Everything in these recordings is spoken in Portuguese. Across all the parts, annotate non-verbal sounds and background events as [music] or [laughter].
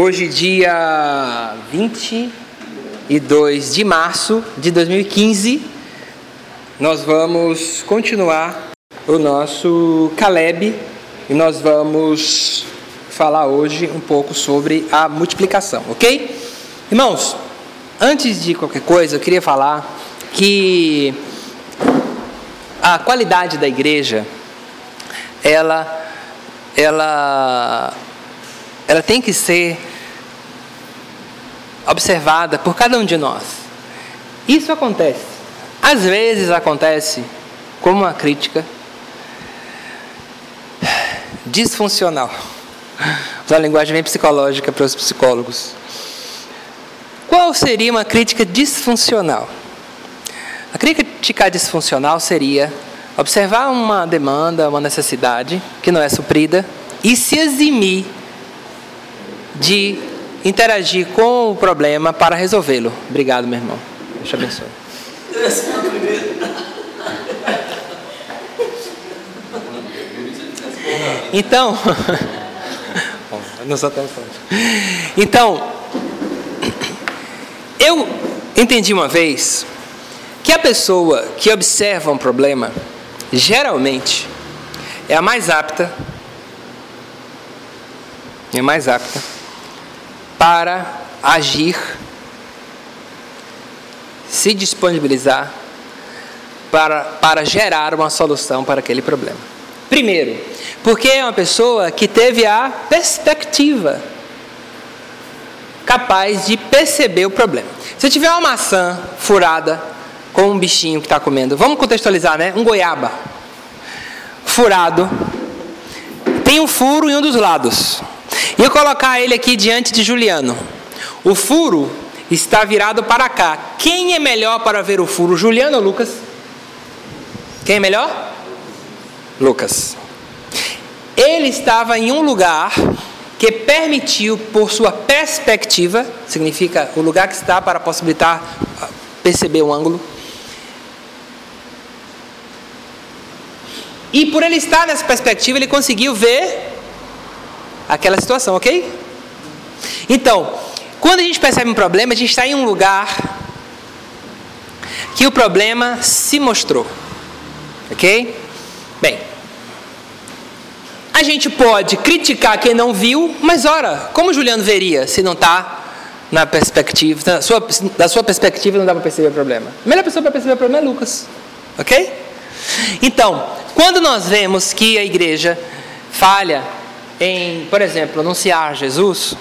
Hoje, dia 22 de março de 2015, nós vamos continuar o nosso Caleb e nós vamos falar hoje um pouco sobre a multiplicação, ok? Irmãos, antes de qualquer coisa, eu queria falar que a qualidade da igreja, ela, ela, ela tem que ser observada por cada um de nós. Isso acontece. Às vezes acontece como uma crítica disfuncional. Usar a linguagem bem psicológica para os psicólogos. Qual seria uma crítica disfuncional? A crítica disfuncional seria observar uma demanda, uma necessidade que não é suprida e se eximir de interagir com o problema para resolvê-lo. Obrigado, meu irmão. Deus te abençoe. Então, [laughs] Então, eu entendi uma vez que a pessoa que observa um problema, geralmente, é a mais apta, é a mais apta para agir, se disponibilizar para, para gerar uma solução para aquele problema. Primeiro, porque é uma pessoa que teve a perspectiva capaz de perceber o problema. Se tiver uma maçã furada com um bichinho que está comendo, vamos contextualizar, né? Um goiaba furado, tem um furo em um dos lados. E eu colocar ele aqui diante de Juliano. O furo está virado para cá. Quem é melhor para ver o furo, Juliano ou Lucas? Quem é melhor? Lucas. Ele estava em um lugar que permitiu, por sua perspectiva, significa o lugar que está para possibilitar ah, perceber o ângulo. E por ele estar nessa perspectiva, ele conseguiu ver aquela situação, ok? Então, quando a gente percebe um problema, a gente está em um lugar que o problema se mostrou, ok? Bem, a gente pode criticar quem não viu, mas ora, como Juliano veria se não está na perspectiva, da sua, da sua perspectiva não dá para perceber o problema? A melhor pessoa para perceber o problema é Lucas, ok? Então, quando nós vemos que a igreja falha em, por exemplo, anunciar Jesus,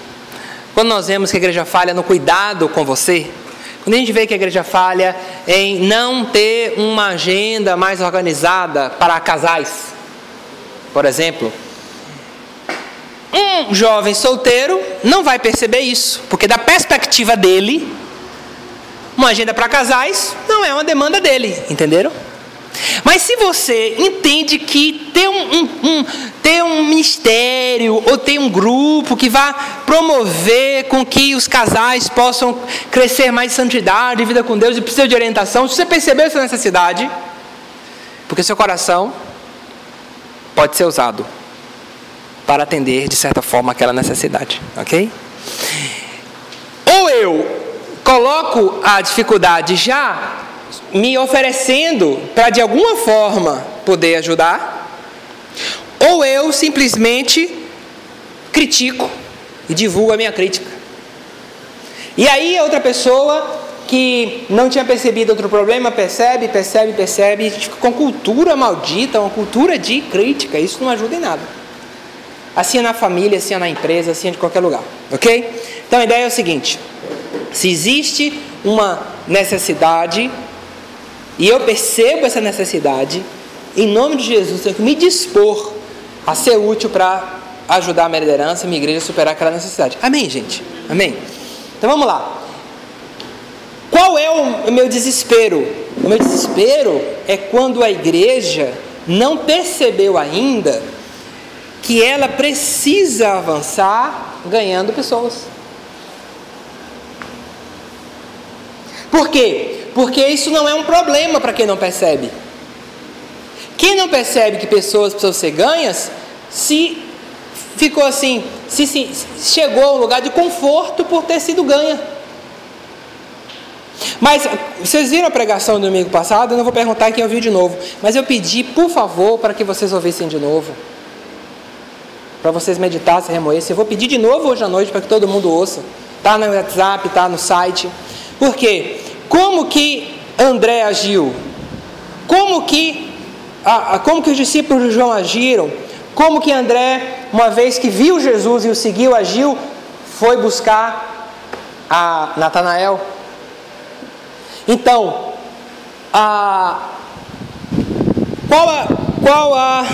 quando nós vemos que a igreja falha no cuidado com você, quando a gente vê que a igreja falha em não ter uma agenda mais organizada para casais, por exemplo, um jovem solteiro não vai perceber isso, porque da perspectiva dele, uma agenda para casais não é uma demanda dele, entenderam? Mas se você entende que ter um, um, um, ter um ministério ou ter um grupo que vá promover com que os casais possam crescer mais santidade, vida com Deus e precisa de orientação, se você percebeu essa necessidade, porque seu coração pode ser usado para atender de certa forma aquela necessidade, ok? Ou eu coloco a dificuldade já me oferecendo para de alguma forma poder ajudar, ou eu simplesmente critico e divulgo a minha crítica. E aí outra pessoa que não tinha percebido outro problema percebe, percebe, percebe, fica com cultura maldita, uma cultura de crítica. Isso não ajuda em nada. Assim é na família, assim é na empresa, assim é de qualquer lugar, ok? Então a ideia é o seguinte: se existe uma necessidade e eu percebo essa necessidade, em nome de Jesus, tenho que me dispor a ser útil para ajudar a minha liderança, a minha igreja a superar aquela necessidade. Amém, gente? Amém? Então vamos lá. Qual é o meu desespero? O meu desespero é quando a igreja não percebeu ainda que ela precisa avançar ganhando pessoas. Por quê? Porque isso não é um problema para quem não percebe. Quem não percebe que pessoas precisam ser ganhas, se ficou assim, se, se, chegou a um lugar de conforto por ter sido ganha. Mas vocês viram a pregação do domingo passado? Eu não vou perguntar quem ouviu de novo. Mas eu pedi, por favor, para que vocês ouvissem de novo. Para vocês meditassem, remoessem. Eu vou pedir de novo hoje à noite para que todo mundo ouça. Está no WhatsApp, está no site. Por quê? Como que André agiu? Como que, como que os discípulos de João agiram? Como que André, uma vez que viu Jesus e o seguiu, agiu, foi buscar a Natanael? Então, a, qual, a, qual, a,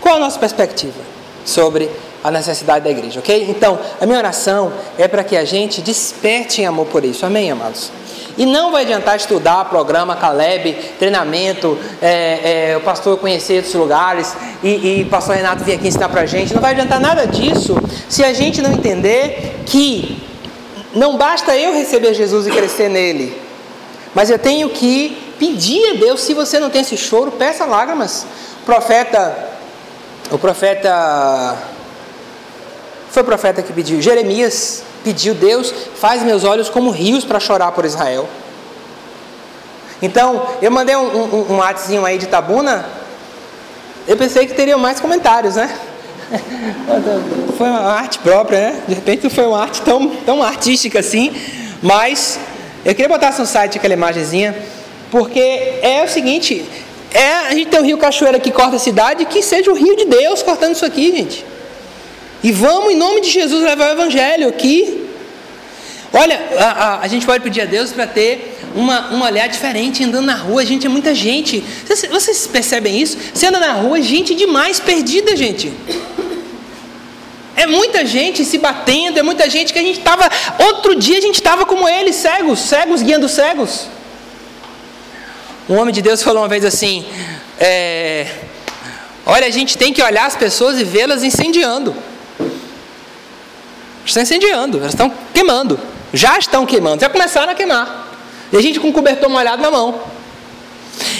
qual a nossa perspectiva sobre a necessidade da igreja, ok? Então, a minha oração é para que a gente desperte em amor por isso, amém, amados? E não vai adiantar estudar programa Caleb, treinamento, é, é, o pastor conhecer outros lugares e, e o pastor Renato vir aqui ensinar para a gente. Não vai adiantar nada disso se a gente não entender que não basta eu receber Jesus e crescer nele, mas eu tenho que pedir a Deus, se você não tem esse choro, peça lágrimas. O profeta, o profeta, foi o profeta que pediu, Jeremias pediu, Deus, faz meus olhos como rios para chorar por Israel. Então, eu mandei um, um, um aí de Tabuna, eu pensei que teria mais comentários, né? [laughs] Foi uma arte própria, né? De repente foi uma arte tão, tão artística assim, mas eu queria botar no site aquela imagenzinha, porque é o seguinte: é, a gente tem o rio Cachoeira que corta a cidade, que seja o rio de Deus cortando isso aqui, gente. E vamos, em nome de Jesus, levar o evangelho aqui. Olha, a, a, a gente pode pedir a Deus para ter uma, um olhar diferente andando na rua. Gente, é muita gente. Vocês, vocês percebem isso? Você anda na rua, gente demais perdida, gente. É muita gente se batendo, é muita gente que a gente estava. Outro dia a gente estava como eles, cegos, cegos guiando cegos. Um homem de Deus falou uma vez assim: é, Olha, a gente tem que olhar as pessoas e vê-las incendiando. Estão incendiando, elas estão queimando. Já estão queimando, já começaram a queimar. E a gente com o cobertor molhado na mão.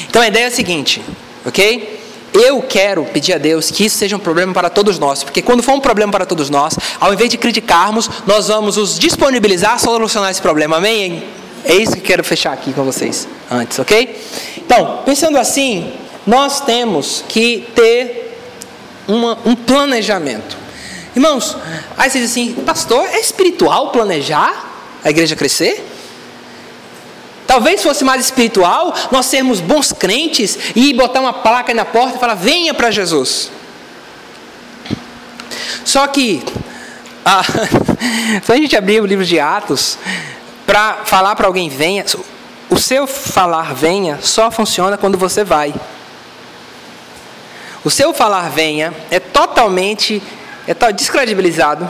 Então a ideia é a seguinte, ok? Eu quero pedir a Deus que isso seja um problema para todos nós, porque quando for um problema para todos nós, ao invés de criticarmos, nós vamos os disponibilizar a solucionar esse problema. Amém? É isso que quero fechar aqui com vocês antes, ok? Então, pensando assim, nós temos que ter uma, um planejamento. Irmãos, aí você diz assim, pastor, é espiritual planejar a igreja crescer? Talvez fosse mais espiritual nós sermos bons crentes e botar uma placa na porta e falar: venha para Jesus. Só que, ah, [laughs] se a gente abrir o livro de Atos para falar para alguém venha, o seu falar venha só funciona quando você vai. O seu falar venha é totalmente é descredibilizado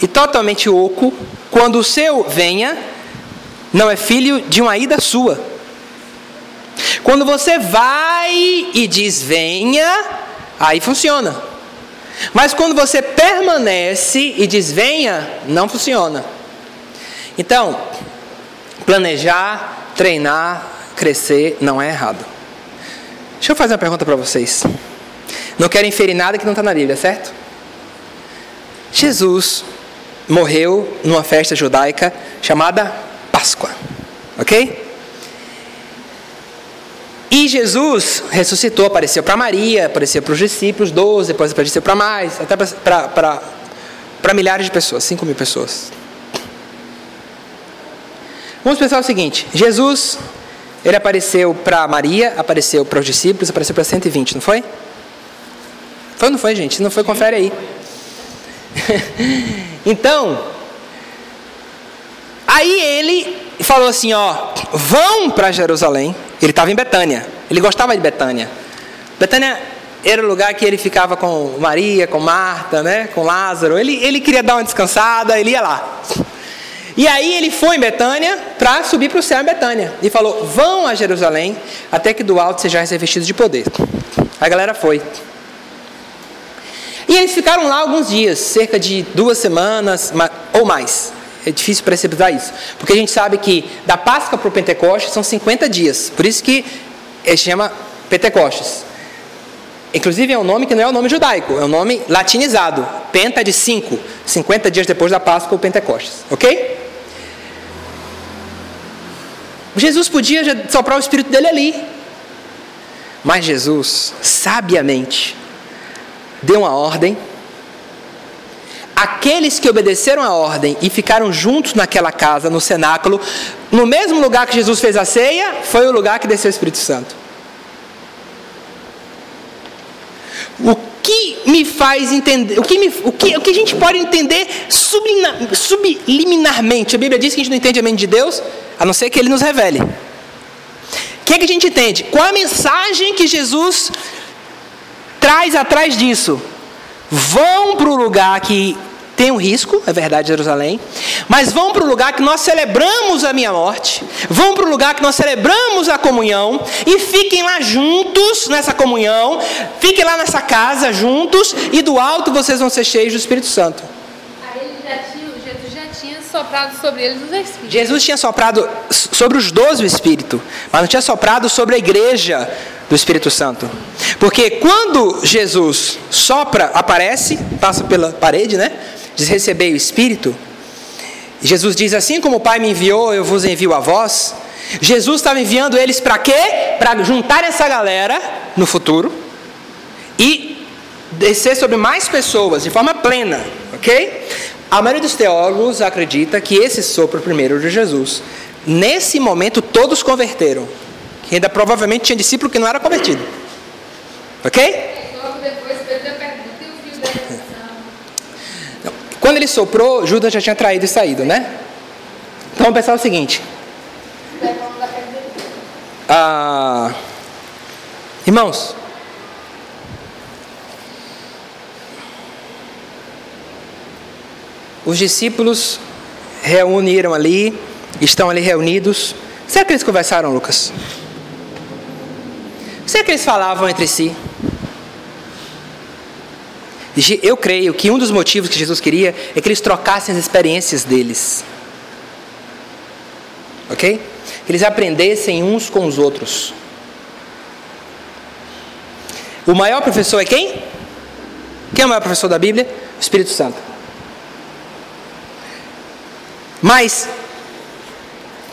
e totalmente oco quando o seu venha não é filho de uma ida sua. Quando você vai e diz venha, aí funciona. Mas quando você permanece e diz venha, não funciona. Então, planejar, treinar, crescer não é errado. Deixa eu fazer uma pergunta para vocês. Não quero inferir nada que não está na Bíblia, certo? Jesus morreu numa festa judaica chamada Páscoa. Ok? E Jesus ressuscitou, apareceu para Maria, apareceu para os discípulos, 12, depois apareceu para mais, até para milhares de pessoas, 5 mil pessoas. Vamos pensar o seguinte: Jesus, ele apareceu para Maria, apareceu para os discípulos, apareceu para 120, não foi? Foi ou não foi, gente? Se não foi, confere aí. [laughs] então, aí ele falou assim: ó, vão para Jerusalém. Ele estava em Betânia, ele gostava de Betânia. Betânia era o lugar que ele ficava com Maria, com Marta, né, com Lázaro. Ele, ele queria dar uma descansada, ele ia lá. E aí ele foi em Betânia para subir para o céu em Betânia. E falou: vão a Jerusalém até que do alto sejais revestidos de poder. A galera foi. E eles ficaram lá alguns dias, cerca de duas semanas ou mais. É difícil precisar isso. Porque a gente sabe que da Páscoa para o Pentecostes são 50 dias. Por isso que ele chama Pentecostes. Inclusive é um nome que não é o um nome judaico, é um nome latinizado. Penta de 5, 50 dias depois da Páscoa ou Pentecostes. Ok? Jesus podia soprar o espírito dele ali. Mas Jesus, sabiamente, deu uma ordem. Aqueles que obedeceram a ordem e ficaram juntos naquela casa, no cenáculo, no mesmo lugar que Jesus fez a ceia, foi o lugar que desceu o Espírito Santo. O que me faz entender, o que, me, o que, o que a gente pode entender subliminarmente? A Bíblia diz que a gente não entende a mente de Deus, a não ser que Ele nos revele. O que, é que a gente entende? Qual a mensagem que Jesus traz atrás disso? Vão para o lugar que tem um risco, é verdade, Jerusalém, mas vão para o lugar que nós celebramos a minha morte, vão para o lugar que nós celebramos a comunhão e fiquem lá juntos nessa comunhão, fiquem lá nessa casa juntos e do alto vocês vão ser cheios do Espírito Santo. Jesus já tinha soprado sobre eles os Espíritos. Jesus tinha soprado sobre os doze o Espírito, mas não tinha soprado sobre a igreja do Espírito Santo. Porque quando Jesus sopra, aparece, passa pela parede, né? diz: Recebei o Espírito. Jesus diz: Assim como o Pai me enviou, eu vos envio a vós. Jesus estava enviando eles para quê? Para juntar essa galera no futuro e descer sobre mais pessoas de forma plena, ok? A maioria dos teólogos acredita que esse sopro primeiro de Jesus. Nesse momento todos converteram, que ainda provavelmente tinha discípulo que não era convertido, ok? Quando ele soprou, Judas já tinha traído e saído, né? Então vamos pensar o seguinte. Ah, irmãos, os discípulos reuniram ali, estão ali reunidos. Será que eles conversaram, Lucas? Será que eles falavam entre si? Eu creio que um dos motivos que Jesus queria é que eles trocassem as experiências deles. Ok? Que eles aprendessem uns com os outros. O maior professor é quem? Quem é o maior professor da Bíblia? O Espírito Santo. Mas,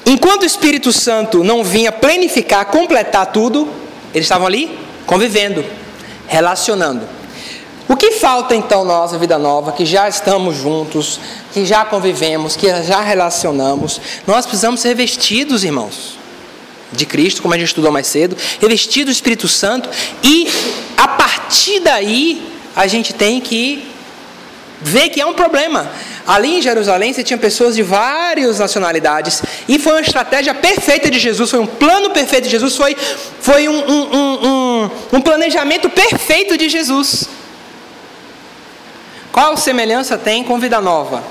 enquanto o Espírito Santo não vinha planificar, completar tudo, eles estavam ali convivendo, relacionando. O que falta então na nossa vida nova, que já estamos juntos, que já convivemos, que já relacionamos? Nós precisamos ser revestidos, irmãos, de Cristo, como a gente estudou mais cedo, revestidos do Espírito Santo, e a partir daí a gente tem que ver que é um problema. Ali em Jerusalém você tinha pessoas de várias nacionalidades e foi uma estratégia perfeita de Jesus, foi um plano perfeito de Jesus, foi, foi um, um, um, um planejamento perfeito de Jesus. Qual semelhança tem com vida nova?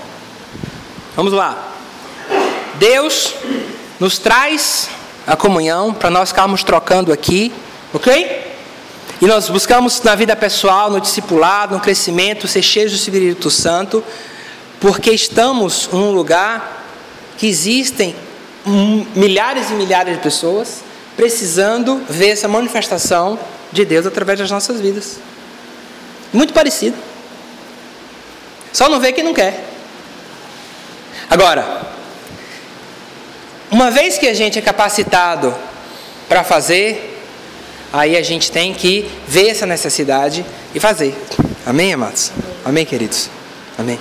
Vamos lá. Deus nos traz a comunhão para nós ficarmos trocando aqui, ok? E nós buscamos na vida pessoal, no discipulado, no crescimento, ser cheios do Espírito Santo, porque estamos num lugar que existem milhares e milhares de pessoas precisando ver essa manifestação de Deus através das nossas vidas. Muito parecido. Só não vê quem não quer. Agora, uma vez que a gente é capacitado para fazer, aí a gente tem que ver essa necessidade e fazer. Amém, amados? Amém, queridos? Amém.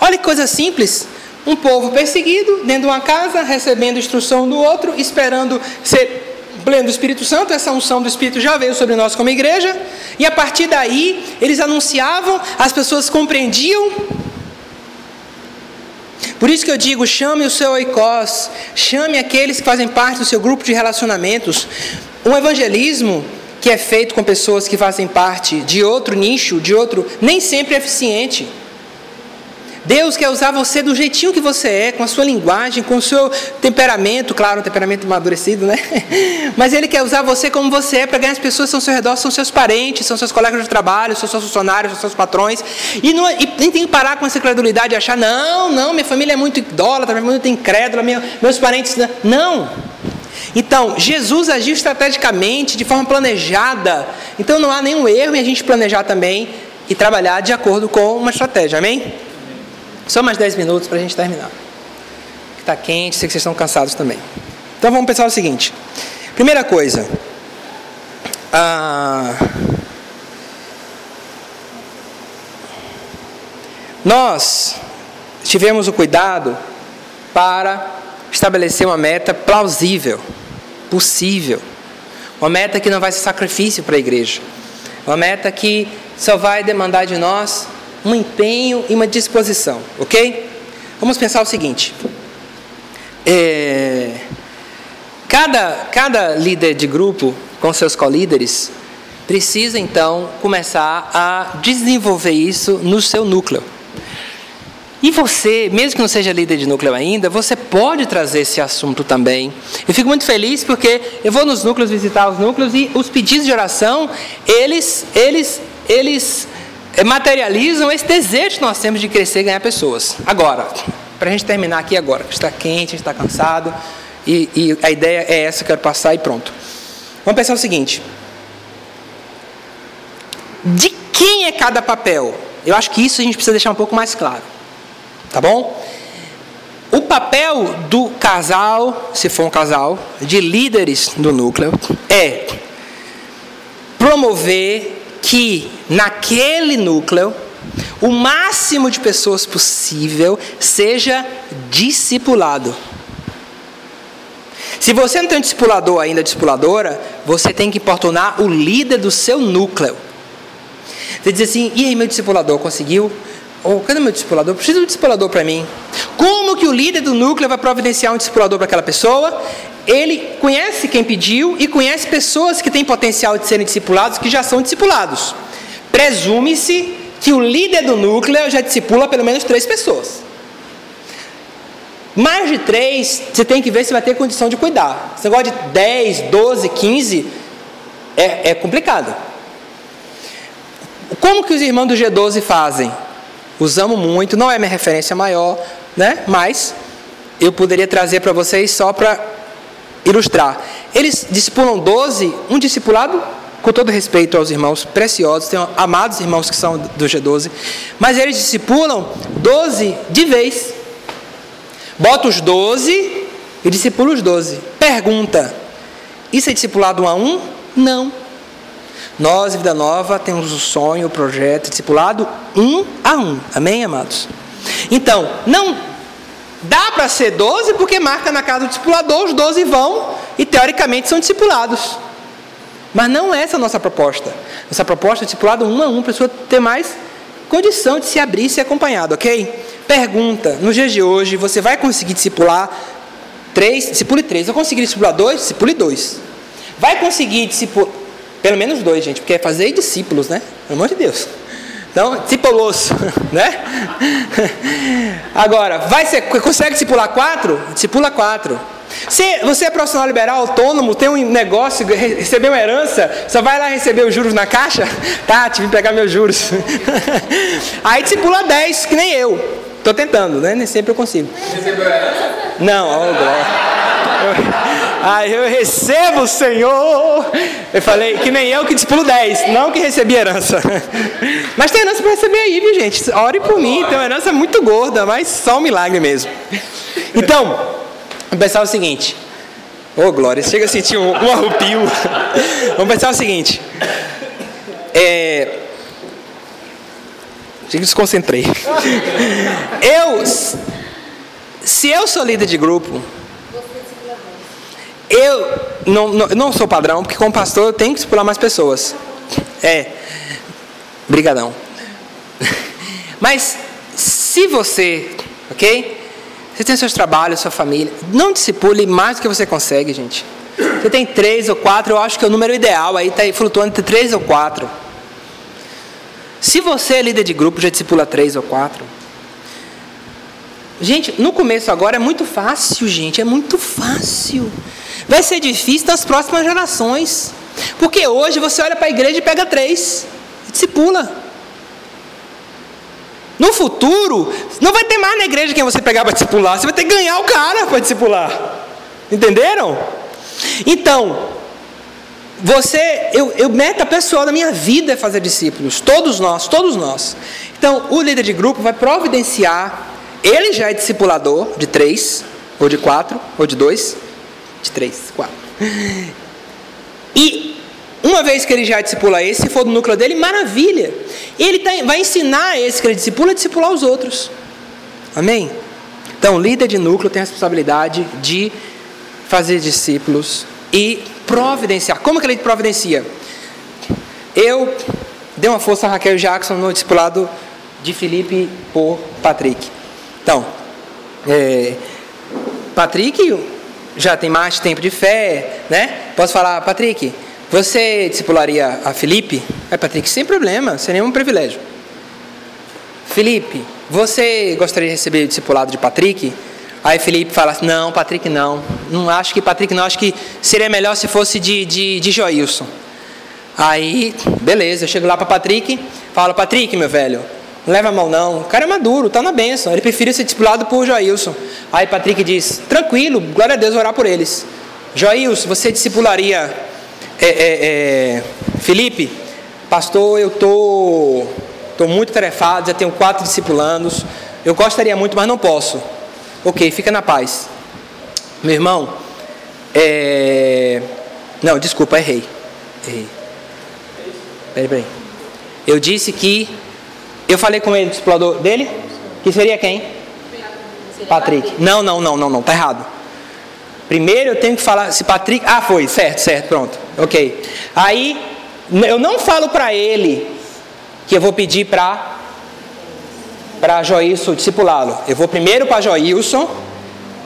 Olha que coisa simples. Um povo perseguido dentro de uma casa, recebendo instrução do outro, esperando ser pleno do Espírito Santo, essa unção do Espírito já veio sobre nós como igreja, e a partir daí eles anunciavam, as pessoas compreendiam. Por isso que eu digo: chame o seu oikos, chame aqueles que fazem parte do seu grupo de relacionamentos. Um evangelismo que é feito com pessoas que fazem parte de outro nicho, de outro, nem sempre é eficiente. Deus quer usar você do jeitinho que você é, com a sua linguagem, com o seu temperamento, claro, um temperamento amadurecido, né? [laughs] Mas Ele quer usar você como você é para ganhar as pessoas que estão ao seu redor, são seus parentes, são seus colegas de trabalho, são seus funcionários, são seus patrões. E, não, e nem tem que parar com essa credulidade e achar, não, não, minha família é muito idólatra, minha família é muito incrédula, meus parentes. Não. Então, Jesus agiu estrategicamente, de forma planejada. Então, não há nenhum erro em a gente planejar também e trabalhar de acordo com uma estratégia. Amém? Só mais 10 minutos para a gente terminar. Está quente, sei que vocês estão cansados também. Então, vamos pensar o seguinte. Primeira coisa. Ah, nós tivemos o cuidado para estabelecer uma meta plausível, possível. Uma meta que não vai ser sacrifício para a igreja. Uma meta que só vai demandar de nós um empenho e uma disposição, ok? Vamos pensar o seguinte: é, cada, cada líder de grupo, com seus co-líderes, precisa então começar a desenvolver isso no seu núcleo. E você, mesmo que não seja líder de núcleo ainda, você pode trazer esse assunto também. Eu fico muito feliz porque eu vou nos núcleos visitar os núcleos e os pedidos de oração, eles, eles, eles materializam esse desejo que nós temos de crescer e ganhar pessoas. Agora, para a gente terminar aqui agora, que está quente, está cansado, e, e a ideia é essa, quero passar e pronto. Vamos pensar o seguinte: de quem é cada papel? Eu acho que isso a gente precisa deixar um pouco mais claro. Tá bom? O papel do casal, se for um casal, de líderes do núcleo, é promover que naquele núcleo o máximo de pessoas possível seja discipulado. Se você não tem um discipulador ainda, discipuladora, você tem que importunar o líder do seu núcleo. Você diz assim: e aí, meu discipulador, conseguiu? Ou, cadê meu discipulador? Preciso de um discipulador para mim. Como que o líder do núcleo vai providenciar um discipulador para aquela pessoa? Ele conhece quem pediu e conhece pessoas que têm potencial de serem discipulados, que já são discipulados. Presume-se que o líder do núcleo já discipula pelo menos três pessoas. Mais de três, você tem que ver se vai ter condição de cuidar. Esse negócio de 10, 12, 15 é, é complicado. Como que os irmãos do G12 fazem? Usamos muito, não é minha referência maior, né? Mas eu poderia trazer para vocês só para ilustrar. Eles discipulam 12, um discipulado, com todo respeito aos irmãos preciosos, tem amados irmãos que são do G12, mas eles discipulam 12 de vez. Bota os 12 e discipula os 12. Pergunta: Isso é discipulado um a um? Não. Nós, Vida Nova, temos o sonho, o projeto discipulado um a um. Amém, amados? Então, não dá para ser 12 porque marca na casa do discipulador, os 12 vão e teoricamente são discipulados. Mas não é essa a nossa proposta. Nossa proposta é discipulado um a um, para a pessoa ter mais condição de se abrir e ser acompanhado, ok? Pergunta: nos dias de hoje, você vai conseguir discipular três? Discipule três. Eu consegui discipular dois? Discipule dois. Vai conseguir discipular. Pelo menos dois, gente, porque é fazer discípulos, né? Pelo amor de Deus. Então, discípulos, [laughs] né? Agora, vai ser, consegue discipular quatro? Discipula quatro. Se você é profissional liberal, autônomo, tem um negócio, recebeu uma herança, só vai lá receber os juros na caixa? Tá, tive que pegar meus juros. [laughs] Aí discipula dez, que nem eu. Estou tentando, né? Nem sempre eu consigo. Recebeu herança? Não, oh, glória. Aí eu recebo, Senhor. Eu falei, que nem eu que dispulo 10, não que recebi herança. Mas tem herança para receber aí, viu, gente? Ore por mim, tem uma herança muito gorda, mas só um milagre mesmo. Então, vamos pensar o seguinte. Ô, oh, Glória, chega a sentir um, um arrupio. Vamos pensar o seguinte. É. Desconcentrei. Eu. Se eu sou líder de grupo, eu não, não, não sou padrão, porque como pastor eu tenho que discipular mais pessoas. É. Brigadão. [laughs] Mas se você, ok? Você tem seus trabalhos, sua família, não discipule mais do que você consegue, gente. Você tem três ou quatro, eu acho que é o número ideal aí está flutuando entre três ou quatro. Se você é líder de grupo, já discipula três ou quatro. Gente, no começo agora é muito fácil, gente, é muito fácil. Vai ser difícil nas próximas gerações. Porque hoje você olha para a igreja e pega três, e discipula. No futuro, não vai ter mais na igreja quem você pegar para discipular, você vai ter que ganhar o cara para discipular. Entenderam? Então, você, eu, eu meta pessoal da minha vida é fazer discípulos, todos nós, todos nós. Então, o líder de grupo vai providenciar, ele já é discipulador de três, ou de quatro, ou de dois, de três, quatro. E uma vez que ele já discipula esse, se for do núcleo dele, maravilha. Ele tá, vai ensinar esse que ele discipula a discipular os outros. Amém? Então, líder de núcleo tem a responsabilidade de fazer discípulos e providenciar. Como que ele providencia? Eu dei uma força a Raquel Jackson no discipulado de Felipe por Patrick. Então, é, Patrick já tem mais tempo de fé, né? Posso falar, Patrick, você discipularia a Felipe? É, Patrick, sem problema, sem nenhum privilégio. Felipe, você gostaria de receber o discipulado de Patrick? Aí Felipe fala, não, Patrick não. Não acho que Patrick não, acho que seria melhor se fosse de, de, de Joilson. Aí, beleza, eu chego lá para Patrick, falo, Patrick, meu velho, não leva mão não. O cara é maduro, tá na benção. Ele prefere ser discipulado por Joilson. Aí Patrick diz, tranquilo, glória a Deus, orar por eles. Joilson, você discipularia é, é, é, Felipe? Pastor, eu tô, tô muito tarefado, já tenho quatro discipulandos. Eu gostaria muito, mas não posso. Ok, fica na paz. Meu irmão, é... Não, desculpa, errei. Errei. Peraí, peraí. Eu disse que. Eu falei com ele, o discipulador dele? Que seria quem? Patrick. Não, não, não, não, não, tá errado. Primeiro eu tenho que falar se Patrick. Ah, foi, certo, certo, pronto. Ok. Aí eu não falo para ele que eu vou pedir para para Joilson discipulá-lo. Eu vou primeiro para Joilson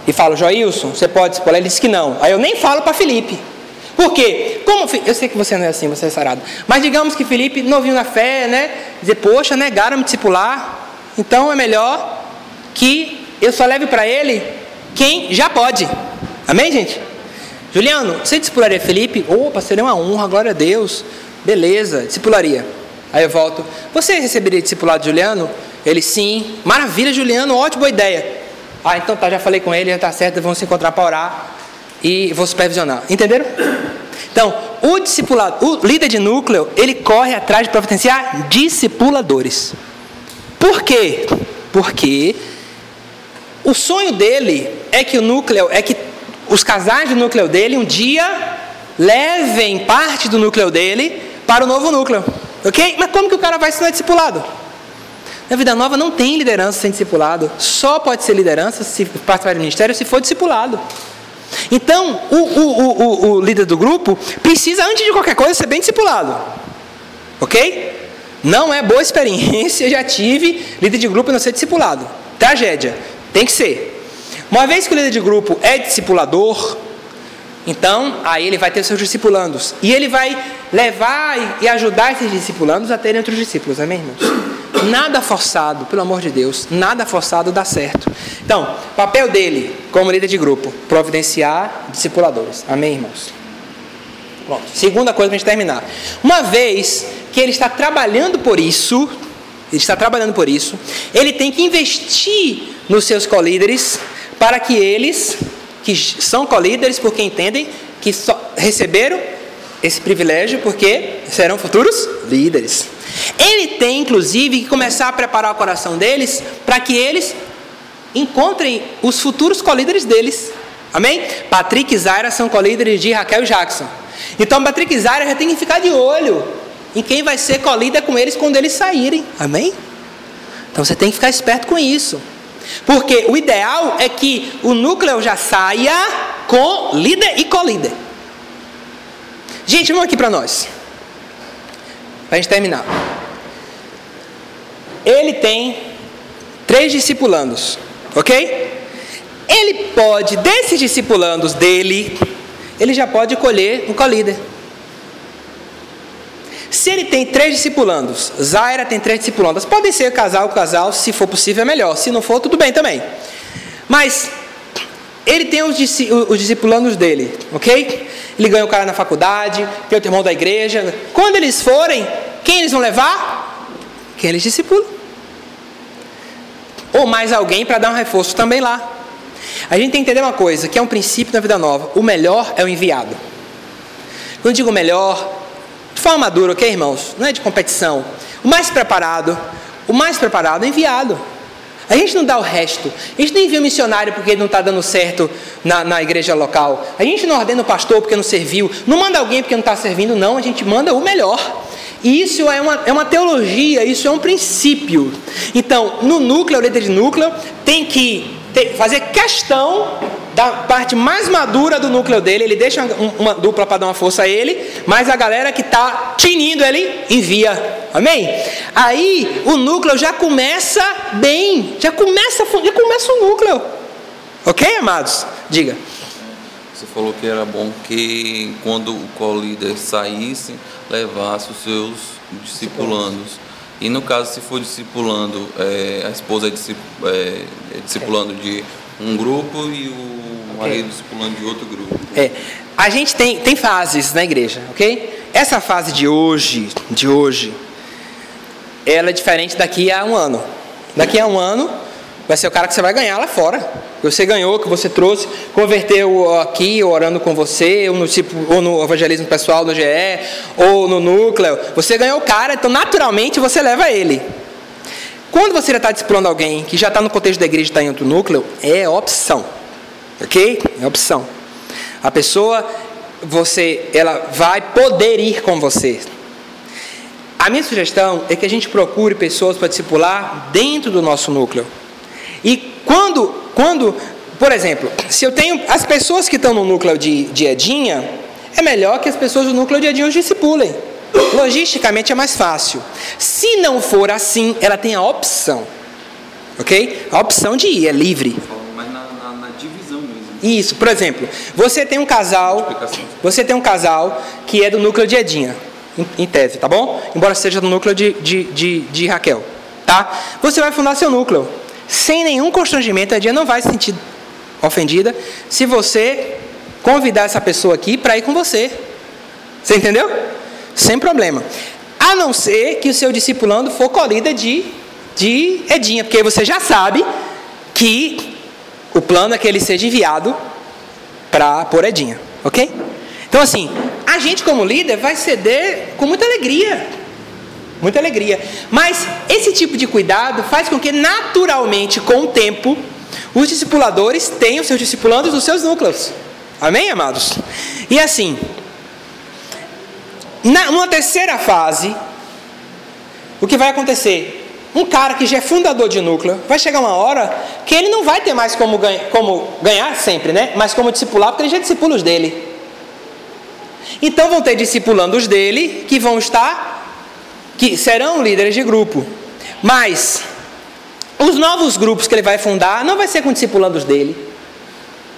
e falo, Joilson, você pode discipular? Ele disse que não. Aí eu nem falo para Felipe. Por quê? Como, eu sei que você não é assim, você é sarado. Mas digamos que Felipe novinho na fé, né? Dizer, poxa, negaram me discipular. Então é melhor que eu só leve para ele quem já pode. Amém, gente? Juliano, você discipularia Felipe? Opa, seria uma honra, glória a Deus. Beleza, discipularia. Aí eu volto. Você receberia discipulado Juliano? Ele, sim. Maravilha, Juliano, ótima ideia. Ah, então tá, já falei com ele, já está certo, vamos se encontrar para orar e vou supervisionar. Entenderam? Então, o discipulado, o líder de núcleo, ele corre atrás de providenciar discipuladores. Por quê? Porque o sonho dele é que o núcleo, é que os casais do núcleo dele um dia levem parte do núcleo dele para o novo núcleo. Ok? Mas como que o cara vai ser discipulado? Na vida nova não tem liderança sem discipulado. Só pode ser liderança se participar do ministério se for discipulado. Então, o, o, o, o, líder do grupo precisa, antes de qualquer coisa, ser bem discipulado. Ok? Não é boa experiência, [laughs] já tive líder de grupo e não ser discipulado. Tragédia. Tem que ser. Uma vez que o líder de grupo é discipulador, então aí ele vai ter seus discipulandos. E ele vai levar e ajudar esses discipulandos a terem outros discípulos. Amém, irmãos? Nada forçado, pelo amor de Deus, nada forçado dá certo. Então, papel dele, como líder de grupo, providenciar discipuladores. Amém, irmãos? Pronto. Segunda coisa para a gente terminar. Uma vez que ele está trabalhando por isso, ele está trabalhando por isso, ele tem que investir nos seus colíderes para que eles, que são colíderes porque entendem que receberam esse privilégio porque serão futuros líderes. Ele tem, inclusive, que começar a preparar o coração deles para que eles encontrem os futuros colíderes deles. Amém? Patrick e Zaira são colíderes de Raquel e Jackson. Então, Patrick e Zaira já tem que ficar de olho em quem vai ser colíder com eles quando eles saírem. Amém? Então, você tem que ficar esperto com isso. Porque o ideal é que o núcleo já saia com líder e colíder. Gente, vamos aqui para nós. Para a gente terminar. Ele tem três discipulandos, ok? Ele pode, desses discipulandos dele, ele já pode colher um colíder. Se ele tem três discipulandos, Zaira tem três discipulandas, podem ser casal casal, se for possível é melhor, se não for, tudo bem também. Mas ele tem os, os discipulandos dele, ok? Ele ganha o cara na faculdade, tem o irmão da igreja. Quando eles forem, quem eles vão levar? Quem eles discipulam. Ou mais alguém para dar um reforço também lá. A gente tem que entender uma coisa, que é um princípio da vida nova. O melhor é o enviado. Quando digo melhor, de forma madura, ok, irmãos? Não é de competição. O mais preparado, o mais preparado é enviado. A gente não dá o resto. A gente não envia um missionário porque ele não está dando certo na, na igreja local. A gente não ordena o pastor porque não serviu. Não manda alguém porque não está servindo, não. A gente manda o melhor. E isso é uma, é uma teologia, isso é um princípio. Então, no núcleo, o líder de núcleo tem que ter, fazer questão da parte mais madura do núcleo dele, ele deixa uma, dupla para dar uma força a ele, mas a galera que está tinindo ele envia. Amém? Aí o núcleo já começa bem, já começa, já começa o núcleo. Ok, amados? Diga. Você falou que era bom que quando o co-líder saísse, levasse os seus discipulandos. E no caso, se for discipulando, é, a esposa é, discip, é, é discipulando de um grupo e o marido discipulando de outro grupo. É. A gente tem, tem fases na igreja, ok? Essa fase de hoje, de hoje, ela é diferente daqui a um ano. Daqui a um ano, vai ser o cara que você vai ganhar lá fora. Que você ganhou, que você trouxe, converteu aqui, orando com você, ou no, tipo, ou no evangelismo pessoal, no GE, ou no núcleo. Você ganhou o cara, então naturalmente você leva ele. Quando você já está discipulando alguém que já está no contexto da igreja e está em outro núcleo, é opção. Ok? É opção. A pessoa, você, ela vai poder ir com você. A minha sugestão é que a gente procure pessoas para discipular dentro do nosso núcleo. E quando, quando, por exemplo, se eu tenho as pessoas que estão no núcleo de, de Edinha, é melhor que as pessoas do núcleo de Edinha os discipulem. Logisticamente é mais fácil. Se não for assim, ela tem a opção. Ok? A opção de ir, é livre. Mas na, na, na divisão mesmo. Isso, por exemplo, você tem um casal. Você tem um casal que é do núcleo de Edinha, em, em tese, tá bom? Embora seja do núcleo de, de, de, de Raquel. Tá? Você vai fundar seu núcleo. Sem nenhum constrangimento, a Edinha não vai se sentir ofendida se você convidar essa pessoa aqui para ir com você. Você entendeu? sem problema. A não ser que o seu discipulando for colhida de, de Edinha, porque você já sabe que o plano é que ele seja enviado para por Edinha, ok? Então assim, a gente como líder vai ceder com muita alegria, muita alegria. Mas esse tipo de cuidado faz com que naturalmente, com o tempo, os discipuladores tenham seus discipulandos nos seus núcleos. Amém, amados? E assim, na, numa terceira fase, o que vai acontecer? Um cara que já é fundador de núcleo, vai chegar uma hora que ele não vai ter mais como, ganha, como ganhar sempre, né? Mas como discipular, porque ele já discipula os dele. Então vão ter discipulandos dele que vão estar, que serão líderes de grupo. Mas os novos grupos que ele vai fundar não vai ser com discipulandos dele.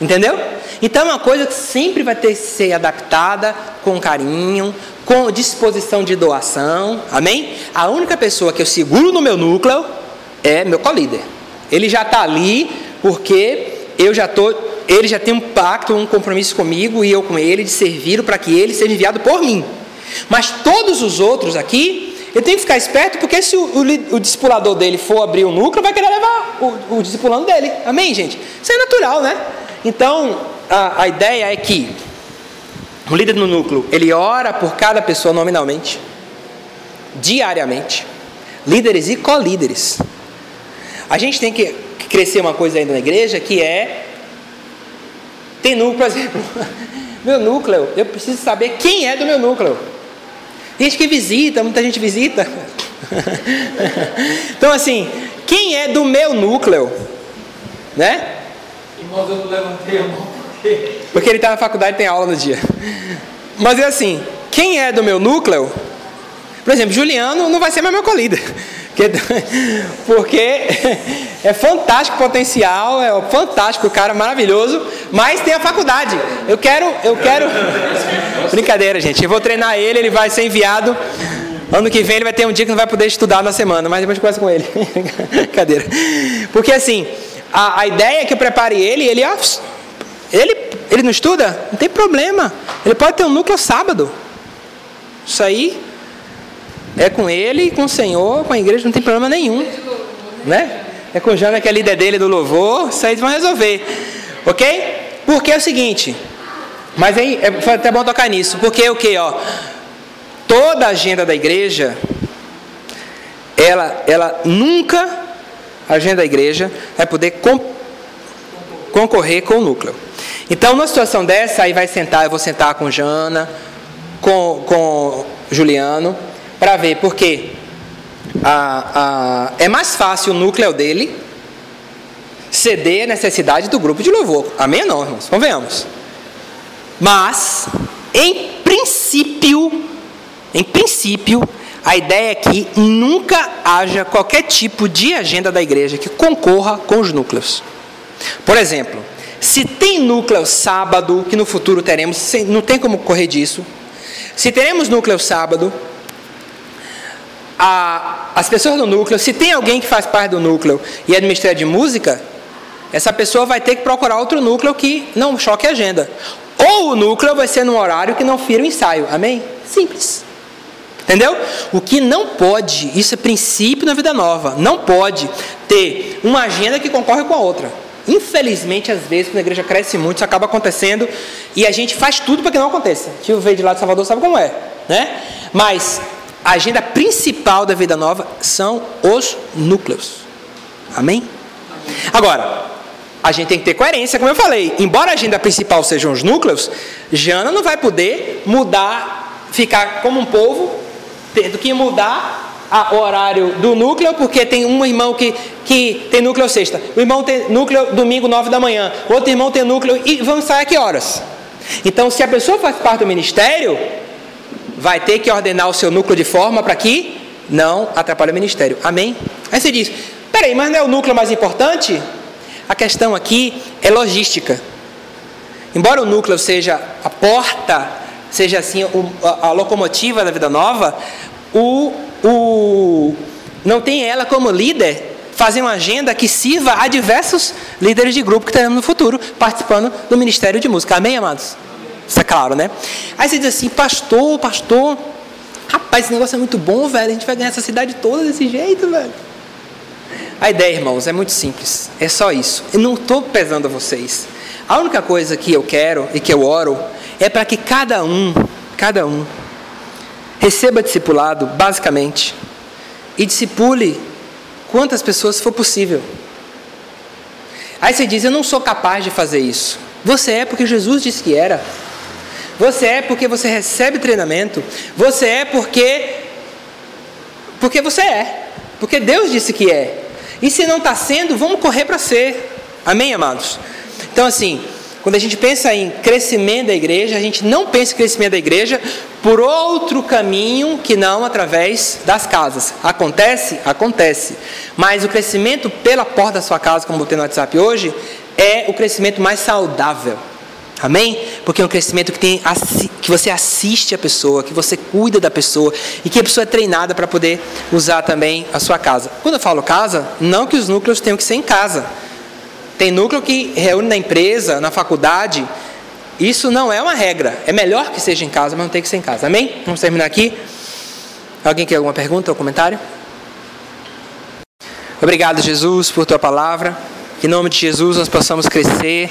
Entendeu? Então é uma coisa que sempre vai ter que ser adaptada com carinho, com disposição de doação. Amém? A única pessoa que eu seguro no meu núcleo é meu colíder. Ele já está ali porque eu já tô, ele já tem um pacto, um compromisso comigo e eu com ele de servir para que ele seja enviado por mim. Mas todos os outros aqui, eu tenho que ficar esperto porque se o, o, o discipulador dele for abrir o núcleo, vai querer levar o, o discipulando dele. Amém, gente? Isso é natural, né? Então, a, a ideia é que o líder no núcleo, ele ora por cada pessoa nominalmente, diariamente, líderes e colíderes. A gente tem que crescer uma coisa ainda na igreja que é tem núcleo, por exemplo, [laughs] meu núcleo, eu preciso saber quem é do meu núcleo. Tem gente que visita, muita gente visita. [laughs] então assim, quem é do meu núcleo, né? Irmãos, eu não levantei a mão porque. Porque ele está na faculdade e tem aula no dia. Mas é assim, quem é do meu núcleo, por exemplo, Juliano não vai ser meu colíder. [laughs] Porque é fantástico o potencial, é fantástico, o cara maravilhoso, mas tem a faculdade. Eu quero, eu quero. [laughs] Brincadeira, gente. Eu vou treinar ele, ele vai ser enviado. Ano que vem ele vai ter um dia que não vai poder estudar na semana, mas depois conversa com ele. [laughs] Brincadeira. Porque assim, a, a ideia é que eu prepare ele, ele, ele, ele não estuda? Não tem problema. Ele pode ter um núcleo sábado. Isso aí é com ele, com o Senhor, com a igreja, não tem problema nenhum. Né? É com o Jana, que é líder dele do louvor, isso aí eles vão resolver. Ok? Porque é o seguinte, mas aí é, até bom tocar nisso, porque o que, ó, toda a agenda da igreja, ela, ela nunca, a agenda da igreja, vai poder com, concorrer com o núcleo. Então, numa situação dessa, aí vai sentar, eu vou sentar com Jana, com, com Juliano, para ver, porque a, a, é mais fácil o núcleo dele ceder a necessidade do grupo de louvor. Amém ou não, irmãos? Convenhamos. Mas, em princípio, em princípio, a ideia é que nunca haja qualquer tipo de agenda da igreja que concorra com os núcleos. Por exemplo, se tem núcleo sábado, que no futuro teremos, não tem como correr disso. Se teremos núcleo sábado, a, as pessoas do núcleo, se tem alguém que faz parte do núcleo e é do Ministério de Música, essa pessoa vai ter que procurar outro núcleo que não choque a agenda. Ou o núcleo vai ser num horário que não fira o ensaio. Amém? Simples. Entendeu? O que não pode, isso é princípio na vida nova, não pode ter uma agenda que concorre com a outra. Infelizmente, às vezes, quando a igreja cresce muito, isso acaba acontecendo e a gente faz tudo para que não aconteça. Tio veio de lá de Salvador, sabe como é, né? Mas a agenda principal da vida nova são os núcleos. Amém? Agora, a gente tem que ter coerência, como eu falei. Embora a agenda principal sejam os núcleos, Jana não vai poder mudar, ficar como um povo, tendo que mudar o horário do núcleo, porque tem um irmão que, que tem núcleo sexta, o irmão tem núcleo domingo, nove da manhã, outro irmão tem núcleo e vão sair a que horas? Então, se a pessoa faz parte do ministério, vai ter que ordenar o seu núcleo de forma para que não atrapalhe o ministério. Amém? Aí você diz, peraí, mas não é o núcleo mais importante? A questão aqui é logística. Embora o núcleo seja a porta, seja assim a, locomotiva da vida nova, o, o, não tem ela como líder fazer uma agenda que sirva a diversos líderes de grupo que teremos no futuro participando do Ministério de Música. Amém, amados? Isso é claro, né? Aí você diz assim, pastor, pastor, rapaz, esse negócio é muito bom, velho, a gente vai ganhar essa cidade toda desse jeito, velho. A ideia, irmãos, é muito simples. É só isso. Eu não estou pesando a vocês. A única coisa que eu quero e que eu oro é para que cada um, cada um, receba discipulado, basicamente, e discipule quantas pessoas for possível. Aí você diz: Eu não sou capaz de fazer isso. Você é porque Jesus disse que era. Você é porque você recebe treinamento. Você é porque. Porque você é. Porque Deus disse que é. E se não está sendo, vamos correr para ser. Amém, amados? Então, assim, quando a gente pensa em crescimento da igreja, a gente não pensa em crescimento da igreja por outro caminho que não através das casas. Acontece? Acontece. Mas o crescimento pela porta da sua casa, como botei no WhatsApp hoje, é o crescimento mais saudável. Amém? Porque é um crescimento que, tem, que você assiste a pessoa, que você cuida da pessoa e que a pessoa é treinada para poder usar também a sua casa. Quando eu falo casa, não que os núcleos tenham que ser em casa. Tem núcleo que reúne na empresa, na faculdade. Isso não é uma regra. É melhor que seja em casa, mas não tem que ser em casa. Amém? Vamos terminar aqui. Alguém quer alguma pergunta ou comentário? Obrigado, Jesus, por tua palavra. Em nome de Jesus nós possamos crescer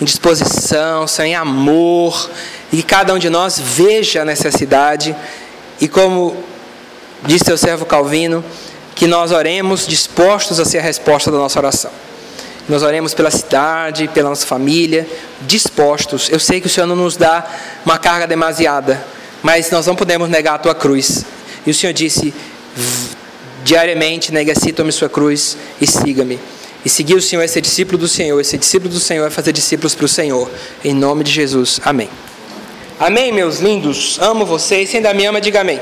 em disposição, Senhor, em amor, e cada um de nós veja a necessidade, e como disse seu servo Calvino, que nós oremos dispostos a ser a resposta da nossa oração. Nós oremos pela cidade, pela nossa família, dispostos. Eu sei que o Senhor não nos dá uma carga demasiada, mas nós não podemos negar a tua cruz. E o Senhor disse: diariamente, si, tome sua cruz e siga-me. E seguir o Senhor é ser discípulo do Senhor. E ser discípulo do Senhor é fazer discípulos para o Senhor. Em nome de Jesus. Amém. Amém, meus lindos. Amo vocês. Se ainda me ama, diga amém.